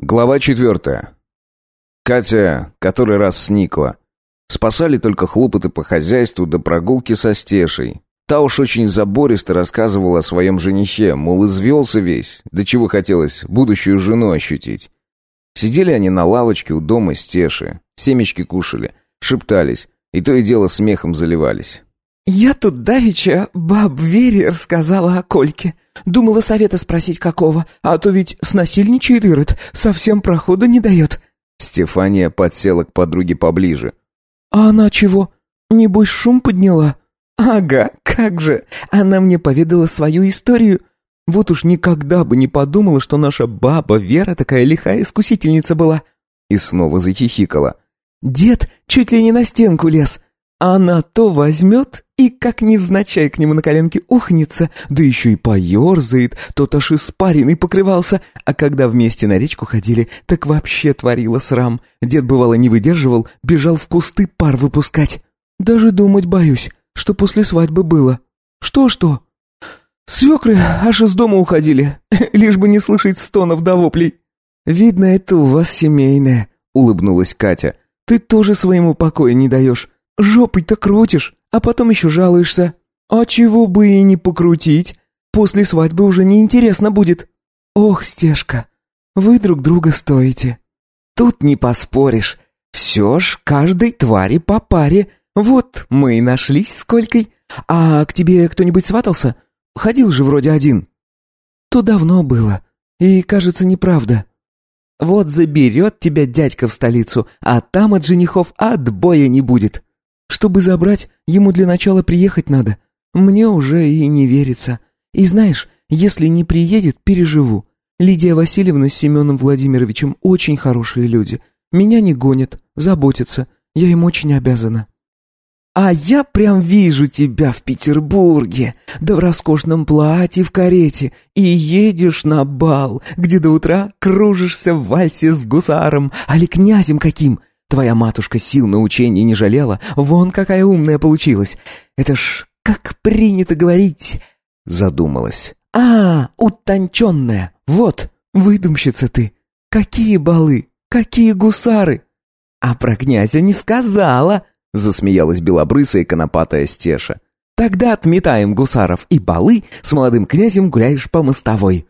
Глава четвертая. Катя который раз сникла. Спасали только хлопоты по хозяйству до прогулки со Стешей. Та уж очень забористо рассказывала о своем женихе, мол, извелся весь, до чего хотелось будущую жену ощутить. Сидели они на лавочке у дома Стеши, семечки кушали, шептались, и то и дело смехом заливались. «Я тут давеча баб Вере рассказала о Кольке. Думала совета спросить какого, а то ведь снасильничает Ирод, совсем прохода не дает». Стефания подсела к подруге поближе. «А она чего? Небось шум подняла?» «Ага, как же! Она мне поведала свою историю. Вот уж никогда бы не подумала, что наша баба Вера такая лихая искусительница была». И снова захихикала. «Дед чуть ли не на стенку лез». Она то возьмет и как невзначай к нему на коленке ухнется, да еще и поерзает, тот аж испаренный покрывался, а когда вместе на речку ходили, так вообще творила срам. Дед, бывало, не выдерживал, бежал в кусты пар выпускать. Даже думать боюсь, что после свадьбы было. Что-что? Свекры аж из дома уходили, лишь бы не слышать стонов до воплей. «Видно, это у вас семейное», — улыбнулась Катя. «Ты тоже своему покоя не даешь». Жопой-то крутишь, а потом еще жалуешься. А чего бы и не покрутить? После свадьбы уже неинтересно будет. Ох, Стежка, вы друг друга стоите. Тут не поспоришь. Все ж каждой твари по паре. Вот мы и нашлись с Колькой. А к тебе кто-нибудь сватался? Ходил же вроде один. То давно было. И, кажется, неправда. Вот заберет тебя дядька в столицу, а там от женихов отбоя не будет. Чтобы забрать, ему для начала приехать надо. Мне уже и не верится. И знаешь, если не приедет, переживу. Лидия Васильевна с Семеном Владимировичем очень хорошие люди. Меня не гонят, заботятся. Я им очень обязана. А я прям вижу тебя в Петербурге, да в роскошном платье в карете, и едешь на бал, где до утра кружишься в вальсе с гусаром, али князем каким, Твоя матушка сил на учение не жалела, вон какая умная получилась. Это ж как принято говорить...» Задумалась. «А, утонченная, вот, выдумщица ты. Какие балы, какие гусары!» «А про князя не сказала!» Засмеялась белобрысая конопатая стеша. «Тогда отметаем гусаров и балы, с молодым князем гуляешь по мостовой».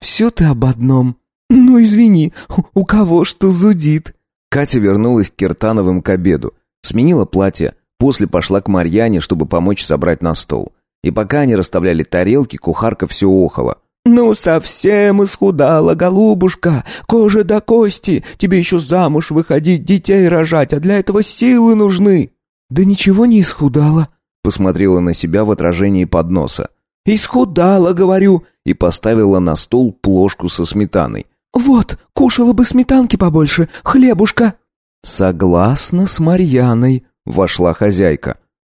«Все ты об одном. Ну, извини, у кого что зудит?» Катя вернулась к Киртановым к обеду, сменила платье, после пошла к Марьяне, чтобы помочь собрать на стол. И пока они расставляли тарелки, кухарка все охала. «Ну, совсем исхудала, голубушка, кожа до кости, тебе еще замуж выходить, детей рожать, а для этого силы нужны». «Да ничего не исхудала», — посмотрела на себя в отражении подноса. «Исхудала, говорю», и поставила на стол плошку со сметаной. «Вот, кушала бы сметанки побольше, хлебушка». «Согласна с Марьяной», — вошла хозяйка.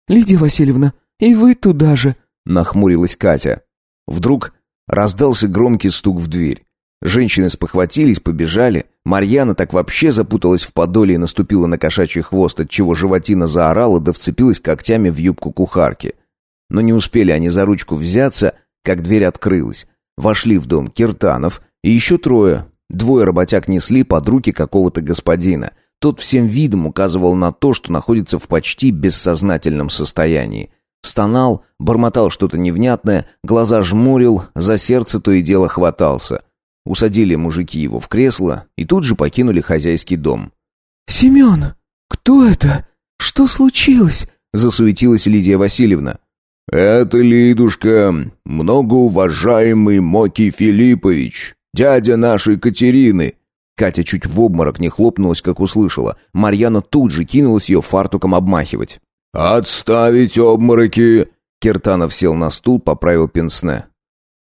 «Лидия Васильевна, и вы туда же», — нахмурилась Катя. Вдруг раздался громкий стук в дверь. Женщины спохватились, побежали. Марьяна так вообще запуталась в подоле и наступила на кошачий хвост, отчего животина заорала да вцепилась когтями в юбку кухарки. Но не успели они за ручку взяться, как дверь открылась. Вошли в дом Киртанов, и еще трое. Двое работяг несли под руки какого-то господина. Тот всем видом указывал на то, что находится в почти бессознательном состоянии. Стонал, бормотал что-то невнятное, глаза жмурил, за сердце то и дело хватался. Усадили мужики его в кресло и тут же покинули хозяйский дом. «Семен, кто это? Что случилось?» — засуетилась Лидия Васильевна. «Это, Лидушка, многоуважаемый Моки Филиппович, Дядя нашей Катерины!» Катя чуть в обморок не хлопнулась, как услышала. Марьяна тут же кинулась ее фартуком обмахивать. «Отставить обмороки!» Киртанов сел на стул, поправил пенсне.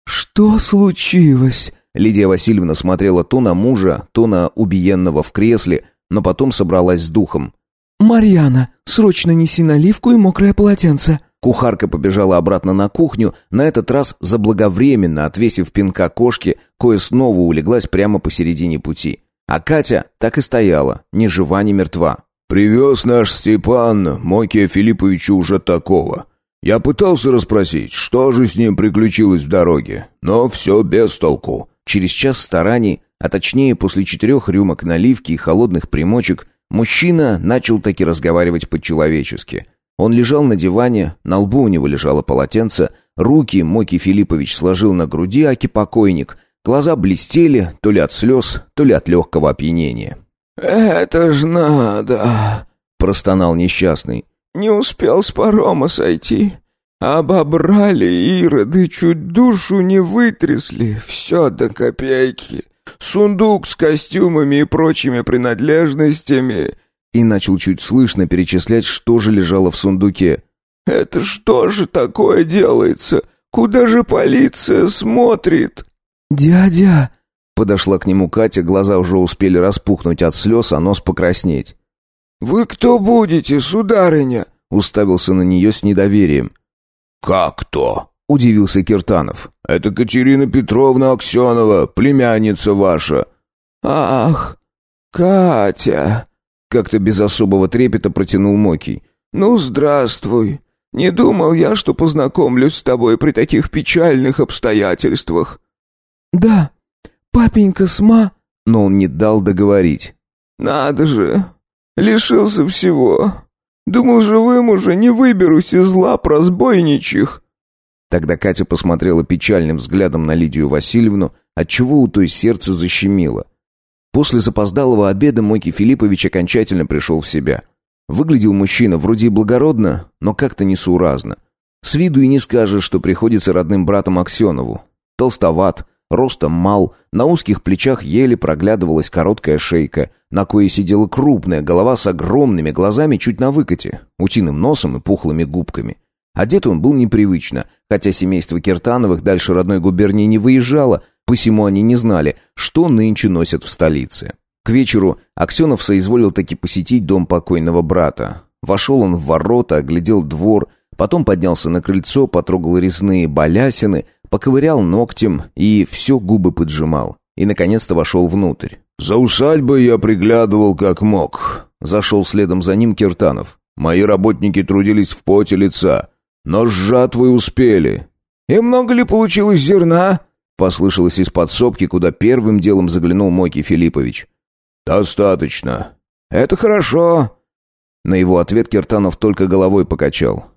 «Что случилось?» Лидия Васильевна смотрела то на мужа, то на убиенного в кресле, но потом собралась с духом. «Марьяна, срочно неси наливку и мокрое полотенце!» Кухарка побежала обратно на кухню, на этот раз заблаговременно отвесив пинка кошке, кое снова улеглась прямо посередине пути. А Катя так и стояла, ни жива, ни мертва. «Привез наш Степан Мокия Филипповича уже такого. Я пытался расспросить, что же с ним приключилось в дороге, но все без толку». Через час стараний а точнее после четырех рюмок наливки и холодных примочек, мужчина начал таки разговаривать по-человечески. Он лежал на диване, на лбу у него лежало полотенце, руки Моки Филиппович сложил на груди, аки покойник, глаза блестели то ли от слез, то ли от легкого опьянения. «Это ж надо!» — простонал несчастный. «Не успел с парома сойти. Обобрали ироды, чуть душу не вытрясли, все до копейки. Сундук с костюмами и прочими принадлежностями». И начал чуть слышно перечислять, что же лежало в сундуке. «Это что же такое делается? Куда же полиция смотрит?» «Дядя!» Подошла к нему Катя, глаза уже успели распухнуть от слез, а нос покраснеть. «Вы кто будете, сударыня?» Уставился на нее с недоверием. «Как кто?» — удивился Киртанов. «Это Катерина Петровна Аксенова, племянница ваша». «Ах, Катя!» — как-то без особого трепета протянул Мокий. «Ну, здравствуй. Не думал я, что познакомлюсь с тобой при таких печальных обстоятельствах». «Да, папенька сма...» Но он не дал договорить. «Надо же, лишился всего. Думал, живым уже не выберусь из лап разбойничьих». Тогда Катя посмотрела печальным взглядом на Лидию Васильевну, отчего у той сердце защемило. После запоздалого обеда Мойки Филиппович окончательно пришел в себя. Выглядел мужчина вроде и благородно, но как-то несуразно. С виду и не скажешь, что приходится родным братом Аксенову. Толстоват, Ростом мал, на узких плечах еле проглядывалась короткая шейка, на кое сидела крупная голова с огромными глазами чуть на выкате, утиным носом и пухлыми губками. Одет он был непривычно, хотя семейство Киртановых дальше родной губернии не выезжало, посему они не знали, что нынче носят в столице. К вечеру Аксенов соизволил таки посетить дом покойного брата. Вошел он в ворота, оглядел двор, потом поднялся на крыльцо, потрогал резные балясины — поковырял ногтем и все губы поджимал. И, наконец-то, вошел внутрь. «За усадьбой я приглядывал как мог», — зашел следом за ним Киртанов. «Мои работники трудились в поте лица, но с жатвой успели». «И много ли получилось зерна?» — послышалось из подсобки, куда первым делом заглянул Мойки Филиппович. «Достаточно». «Это хорошо». На его ответ Киртанов только головой покачал.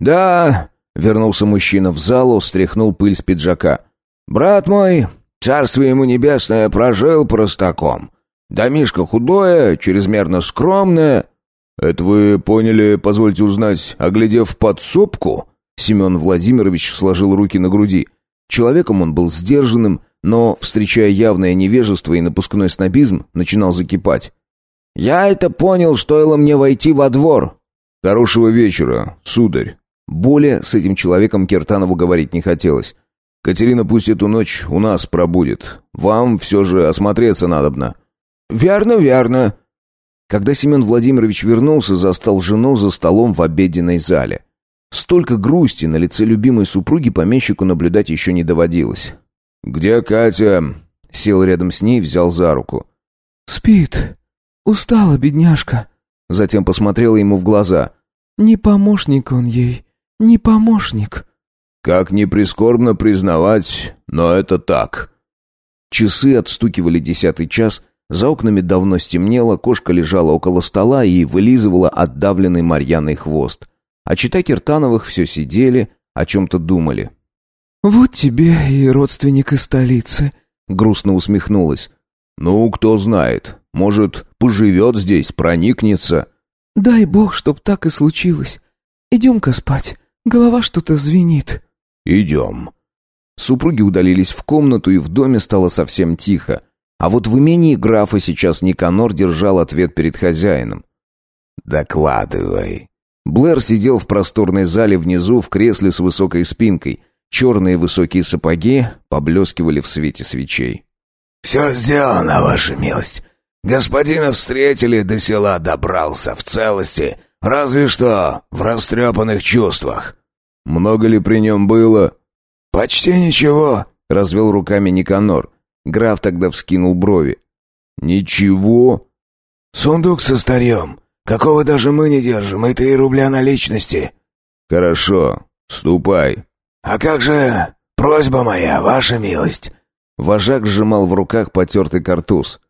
«Да, Вернулся мужчина в залу, стряхнул пыль с пиджака. «Брат мой, царствие ему небесное, прожил простаком. Домишко худое, чрезмерно скромное». «Это вы поняли, позвольте узнать, оглядев подсобку?» Семен Владимирович сложил руки на груди. Человеком он был сдержанным, но, встречая явное невежество и напускной снобизм, начинал закипать. «Я это понял, стоило мне войти во двор». «Хорошего вечера, сударь», более с этим человеком Киртанову говорить не хотелось. «Катерина пусть эту ночь у нас пробудет. Вам все же осмотреться надобно». «Верно, верно». Когда Семен Владимирович вернулся, застал жену за столом в обеденной зале. Столько грусти на лице любимой супруги помещику наблюдать еще не доводилось. «Где Катя?» Сел рядом с ней, взял за руку. «Спит. Устала, бедняжка». Затем посмотрела ему в глаза. «Не помощник он ей не помощник». «Как ни прискорбно признавать, но это так». Часы отстукивали десятый час, за окнами давно стемнело, кошка лежала около стола и вылизывала отдавленный Марьяной хвост. А чита Киртановых все сидели, о чем-то думали. «Вот тебе и родственник из столицы», — грустно усмехнулась. «Ну, кто знает, может, поживет здесь, проникнется». «Дай бог, чтоб так и случилось. Идем-ка спать». Голова что-то звенит». «Идем». Супруги удалились в комнату, и в доме стало совсем тихо. А вот в имении графа сейчас Никанор держал ответ перед хозяином. «Докладывай». Блэр сидел в просторной зале внизу в кресле с высокой спинкой. Черные высокие сапоги поблескивали в свете свечей. «Все сделано, ваша милость. Господина встретили, до села добрался в целости, Разве что в растрепанных чувствах. Много ли при нем было? Почти ничего, развел руками Никанор. Граф тогда вскинул брови. Ничего? Сундук со старьем. Какого даже мы не держим, и три рубля наличности. Хорошо, ступай. А как же просьба моя, ваша милость? Вожак сжимал в руках потертый картуз.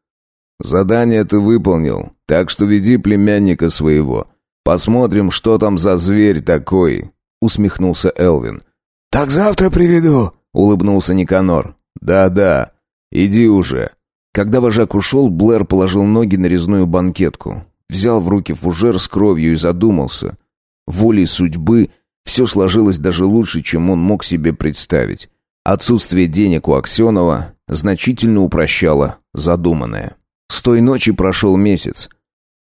«Задание ты выполнил, так что веди племянника своего. Посмотрим, что там за зверь такой», — усмехнулся Элвин. «Так завтра приведу», — улыбнулся Никанор. «Да-да, иди уже». Когда вожак ушел, Блэр положил ноги на резную банкетку, взял в руки фужер с кровью и задумался. Волей судьбы все сложилось даже лучше, чем он мог себе представить. Отсутствие денег у Аксенова значительно упрощало задуманное. С той ночи прошел месяц.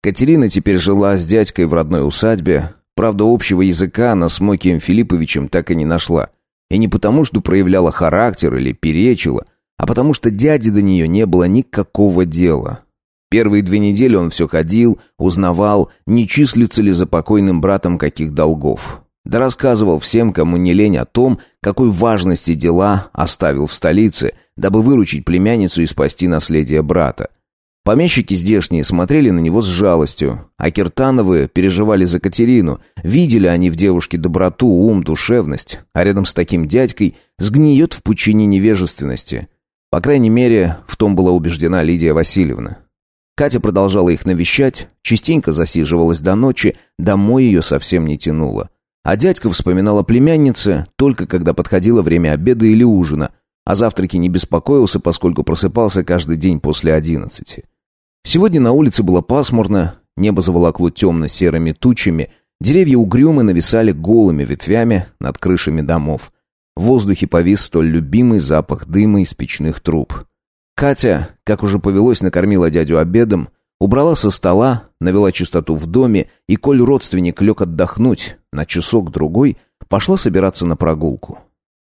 Катерина теперь жила с дядькой в родной усадьбе. Правда, общего языка она с Мокием Филипповичем так и не нашла. И не потому, что проявляла характер или перечила, а потому что дяде до нее не было никакого дела. Первые две недели он все ходил, узнавал, не числится ли за покойным братом каких долгов. Да рассказывал всем, кому не лень о том, какой важности дела оставил в столице, дабы выручить племянницу и спасти наследие брата. Помещики здешние смотрели на него с жалостью, а Киртановы переживали за Катерину, видели они в девушке доброту, ум, душевность, а рядом с таким дядькой сгниет в пучине невежественности. По крайней мере, в том была убеждена Лидия Васильевна. Катя продолжала их навещать, частенько засиживалась до ночи, домой ее совсем не тянуло. А дядька вспоминал о племяннице только когда подходило время обеда или ужина, а завтраки не беспокоился, поскольку просыпался каждый день после одиннадцати. Сегодня на улице было пасмурно, небо заволокло темно-серыми тучами, деревья угрюмо нависали голыми ветвями над крышами домов. В воздухе повис столь любимый запах дыма из печных труб. Катя, как уже повелось, накормила дядю обедом, убрала со стола, навела чистоту в доме, и, коль родственник лег отдохнуть на часок-другой, пошла собираться на прогулку.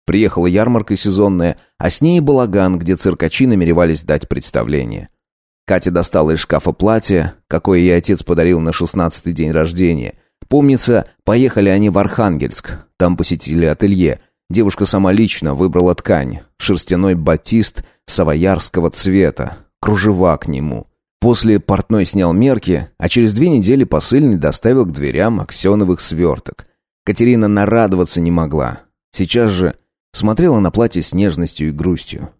Приехала ярмарка сезонная, а с ней балаган, где циркачи намеревались дать представление. Катя достала из шкафа платье, какое ей отец подарил на шестнадцатый день рождения. Помнится, поехали они в Архангельск, там посетили ателье. Девушка сама лично выбрала ткань, шерстяной батист савоярского цвета, кружева к нему. После портной снял мерки, а через две недели посыльный доставил к дверям аксеновых сверток. Катерина нарадоваться не могла. Сейчас же смотрела на платье с нежностью и грустью.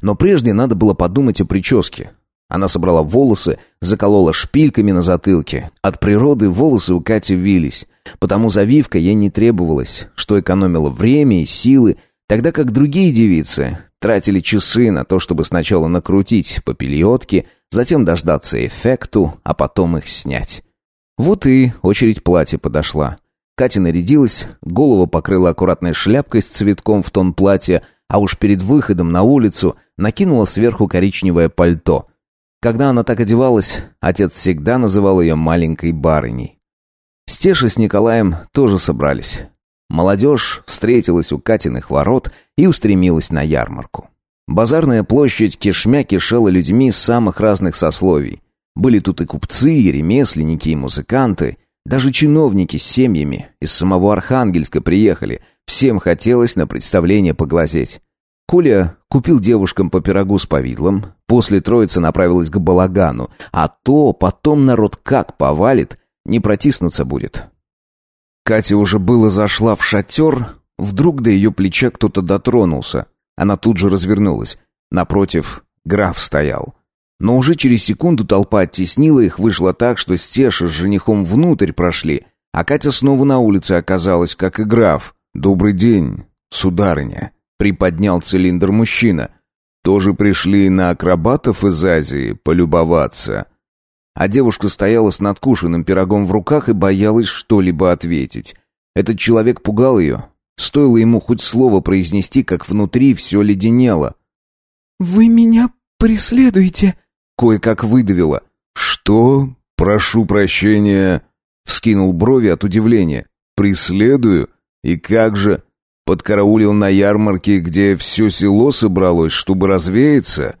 Но прежде надо было подумать о прическе. Она собрала волосы, заколола шпильками на затылке. От природы волосы у Кати вились, потому завивка ей не требовалась, что экономило время и силы, тогда как другие девицы тратили часы на то, чтобы сначала накрутить попельотки, затем дождаться эффекту, а потом их снять. Вот и очередь платья подошла. Катя нарядилась, голову покрыла аккуратной шляпкой с цветком в тон платья, а уж перед выходом на улицу накинула сверху коричневое пальто. Когда она так одевалась, отец всегда называл ее маленькой барыней. Стеша с Николаем тоже собрались. Молодежь встретилась у Катиных ворот и устремилась на ярмарку. Базарная площадь кишмя кишела людьми самых разных сословий. Были тут и купцы, и ремесленники, и музыканты, даже чиновники с семьями из самого Архангельска приехали. Всем хотелось на представление поглазеть. Коля купил девушкам по пирогу с повидлом, после троицы направилась к балагану, а то потом народ как повалит, не протиснуться будет. Катя уже было зашла в шатер, вдруг до ее плеча кто-то дотронулся. Она тут же развернулась. Напротив, граф стоял. Но уже через секунду толпа оттеснила их, вышло так, что Стеша с женихом внутрь прошли, а Катя снова на улице оказалась, как и граф. «Добрый день, сударыня», — приподнял цилиндр мужчина. «Тоже пришли на акробатов из Азии полюбоваться». А девушка стояла с надкушенным пирогом в руках и боялась что-либо ответить. Этот человек пугал ее. Стоило ему хоть слово произнести, как внутри все леденело. «Вы меня преследуете?» Кое-как выдавила. «Что? Прошу прощения!» Вскинул брови от удивления. «Преследую? И как же? Подкараулил на ярмарке, где все село собралось, чтобы развеяться?»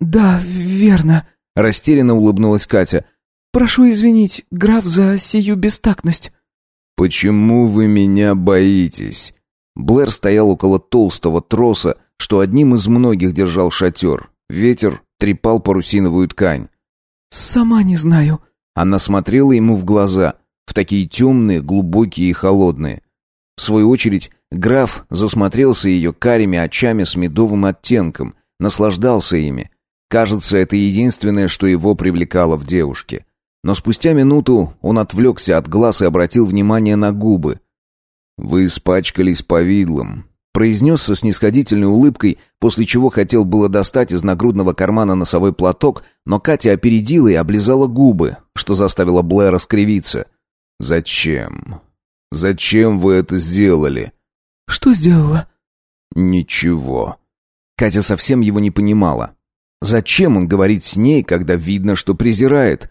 «Да, верно», Растерянно улыбнулась Катя. «Прошу извинить, граф, за сию бестактность». «Почему вы меня боитесь?» Блэр стоял около толстого троса, что одним из многих держал шатер. Ветер трепал парусиновую ткань. «Сама не знаю». Она смотрела ему в глаза, в такие темные, глубокие и холодные. В свою очередь, граф засмотрелся ее карими очами с медовым оттенком, наслаждался ими. Кажется, это единственное, что его привлекало в девушке. Но спустя минуту он отвлекся от глаз и обратил внимание на губы. «Вы испачкались повидлом», — произнес со снисходительной улыбкой, после чего хотел было достать из нагрудного кармана носовой платок, но Катя опередила и облизала губы, что заставило Блэра скривиться. «Зачем? Зачем вы это сделали?» «Что сделала?» «Ничего». Катя совсем его не понимала. Зачем он говорит с ней, когда видно, что презирает?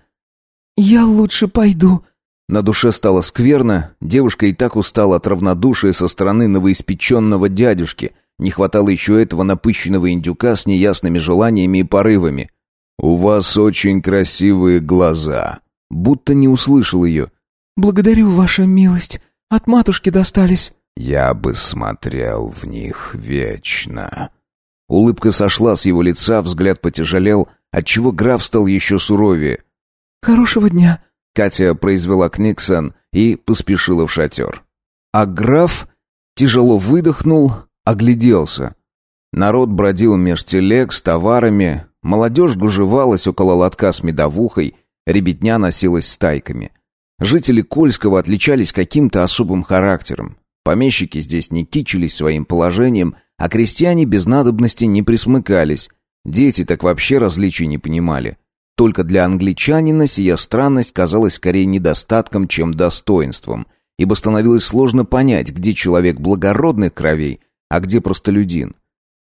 «Я лучше пойду». На душе стало скверно, девушка и так устала от равнодушия со стороны новоиспеченного дядюшки. Не хватало еще этого напыщенного индюка с неясными желаниями и порывами. «У вас очень красивые глаза». Будто не услышал ее. «Благодарю, ваша милость. От матушки достались». «Я бы смотрел в них вечно». Улыбка сошла с его лица, взгляд потяжелел, отчего граф стал еще суровее. «Хорошего дня!» Катя произвела книгсон и поспешила в шатер. А граф тяжело выдохнул, огляделся. Народ бродил меж телег с товарами, молодежь гужевалась около лотка с медовухой, ребятня носилась стайками. Жители Кольского отличались каким-то особым характером. Помещики здесь не кичились своим положением – а крестьяне без надобности не присмыкались. Дети так вообще различий не понимали. Только для англичанина сия странность казалась скорее недостатком, чем достоинством, ибо становилось сложно понять, где человек благородных кровей, а где простолюдин.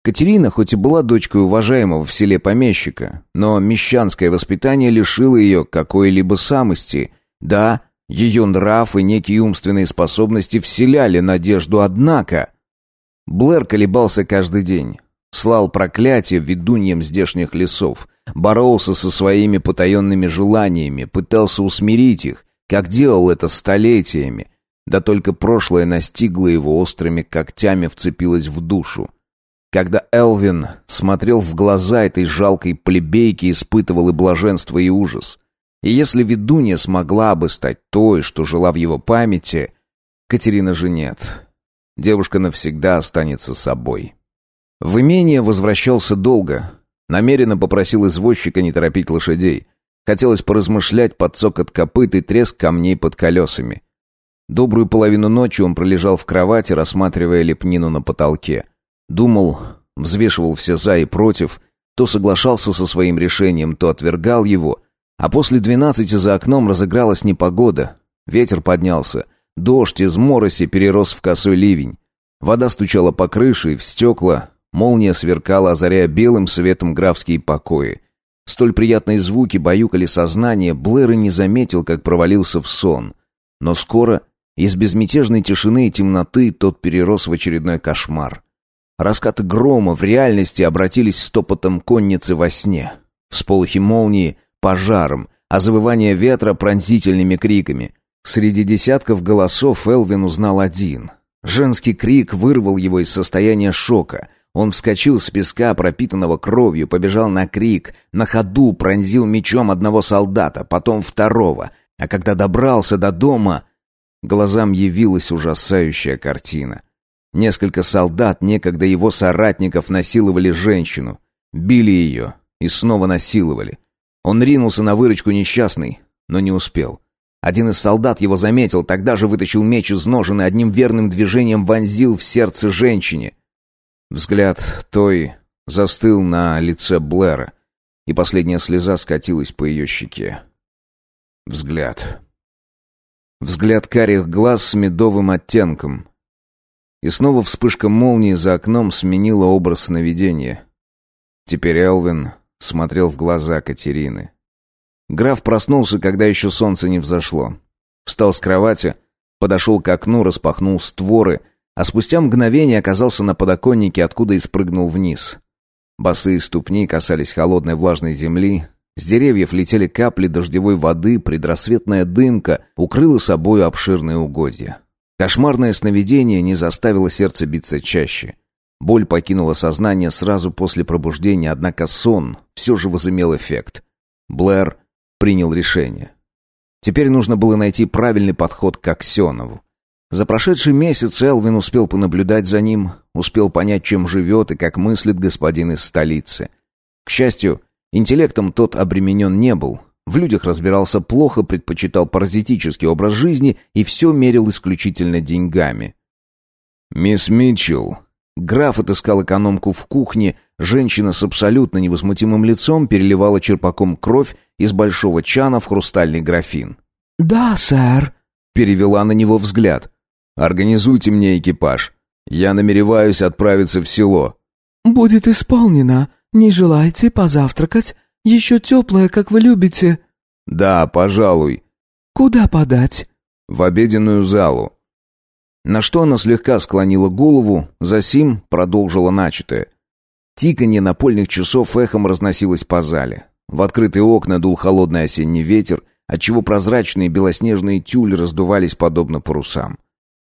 Катерина хоть и была дочкой уважаемого в селе помещика, но мещанское воспитание лишило ее какой-либо самости. Да, ее нрав и некие умственные способности вселяли надежду, однако... Блэр колебался каждый день. Слал проклятие ведуньям здешних лесов. Боролся со своими потаенными желаниями, пытался усмирить их, как делал это столетиями. Да только прошлое настигло его острыми когтями, вцепилось в душу. Когда Элвин смотрел в глаза этой жалкой плебейки, испытывал и блаженство, и ужас. И если ведунья смогла бы стать той, что жила в его памяти, Катерина же нет. Девушка навсегда останется собой. В имение возвращался долго. Намеренно попросил извозчика не торопить лошадей. Хотелось поразмышлять под цокот копыт и треск камней под колесами. Добрую половину ночи он пролежал в кровати, рассматривая лепнину на потолке. Думал, взвешивал все «за» и «против», то соглашался со своим решением, то отвергал его, а после двенадцати за окном разыгралась непогода. Ветер поднялся, Дождь из мороси перерос в косой ливень. Вода стучала по крыше и в стекла, молния сверкала, озаряя белым светом графские покои. Столь приятные звуки баюкали сознание, Блэр и не заметил, как провалился в сон. Но скоро из безмятежной тишины и темноты тот перерос в очередной кошмар. Раскаты грома в реальности обратились стопотом конницы во сне. Всполохи молнии — пожаром, а завывание ветра — пронзительными криками — Среди десятков голосов Элвин узнал один. Женский крик вырвал его из состояния шока. Он вскочил с песка, пропитанного кровью, побежал на крик, на ходу пронзил мечом одного солдата, потом второго. А когда добрался до дома, глазам явилась ужасающая картина. Несколько солдат, некогда его соратников, насиловали женщину. Били ее и снова насиловали. Он ринулся на выручку несчастный, но не успел. Один из солдат его заметил, тогда же вытащил меч из ножен и одним верным движением вонзил в сердце женщине. Взгляд той застыл на лице Блэра, и последняя слеза скатилась по ее щеке. Взгляд. Взгляд карих глаз с медовым оттенком. И снова вспышка молнии за окном сменила образ сновидения. Теперь Элвин смотрел в глаза Катерины. Граф проснулся, когда еще солнце не взошло. Встал с кровати, подошел к окну, распахнул створы, а спустя мгновение оказался на подоконнике, откуда и спрыгнул вниз. Босые ступни касались холодной влажной земли, с деревьев летели капли дождевой воды, предрассветная дымка укрыла собою обширные угодья. Кошмарное сновидение не заставило сердце биться чаще. Боль покинула сознание сразу после пробуждения, однако сон все же возымел эффект. Блэр принял решение. Теперь нужно было найти правильный подход к Аксенову. За прошедший месяц Элвин успел понаблюдать за ним, успел понять, чем живет и как мыслит господин из столицы. К счастью, интеллектом тот обременен не был. В людях разбирался плохо, предпочитал паразитический образ жизни и все мерил исключительно деньгами. «Мисс Митчелл». Граф отыскал экономку в кухне, женщина с абсолютно невозмутимым лицом переливала черпаком кровь из большого чана в хрустальный графин. «Да, сэр», — перевела на него взгляд. «Организуйте мне экипаж. Я намереваюсь отправиться в село». «Будет исполнено. Не желаете позавтракать? Еще теплое, как вы любите». «Да, пожалуй». «Куда подать?» «В обеденную залу». На что она слегка склонила голову, засим продолжила начатое. Тиканье напольных часов эхом разносилось по зале. В открытые окна дул холодный осенний ветер, отчего прозрачные белоснежные тюль раздувались подобно парусам.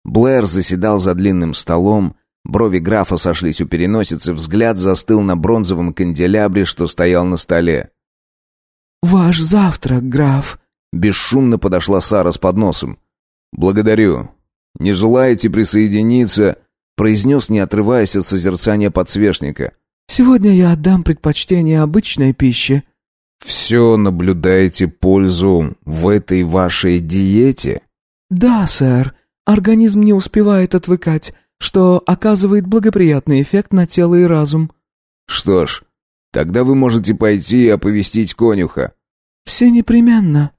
Блэр заседал за длинным столом, брови графа сошлись у переносицы, взгляд застыл на бронзовом канделябре, что стоял на столе. «Ваш завтрак, граф», — бесшумно подошла Сара с подносом. «Благодарю. Не желаете присоединиться?» — произнес, не отрываясь от созерцания подсвечника. «Сегодня я отдам предпочтение обычной пище». «Все наблюдаете пользу в этой вашей диете?» «Да, сэр. Организм не успевает отвыкать, что оказывает благоприятный эффект на тело и разум». «Что ж, тогда вы можете пойти и оповестить конюха». «Все непременно».